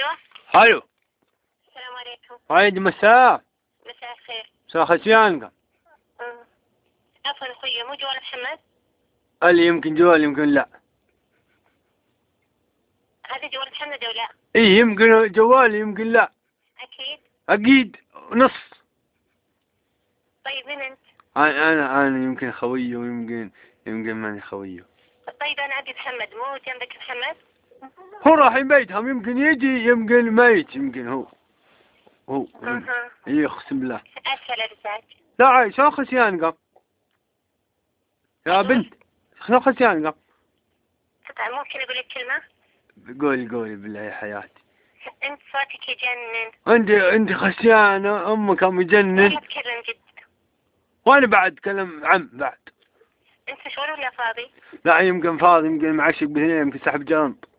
ألو. ألو السلام عليكم. عيد مساء. مساء الخير. مساء خشيانك أمم. عفوا أخوي مو جوال محمد؟ قال لي يمكن جوال؟ يمكن لا. هذا جوال محمد أو لا؟ إيه يمكن جوال يمكن لا. أكيد. أكيد. نص. طيب من أنت؟ أنا أنا أنا يمكن خويه ويمكن يمكن ماني خويه طيب أنا أبي محمد. مو جنبك محمد؟ هو راح بيتهم يمكن يجي يمكن ميت يمكن هو هو. إيه أقسم بالله. لا عايش شلون خشيانك يا بنت شلون خشيانك طبعا ممكن أقول لك كلمة؟ قولي قولي بالله يا حياتي. أنت صوتك يجنن. أنت أنت خشيانة أمك ام يجنن. والله تكلم جد. وأنا بعد كلام عم بعد. أنت مشغول ولا فاضي؟ لا يمكن فاضي يمكن معشق باثنين يمكن سحب لا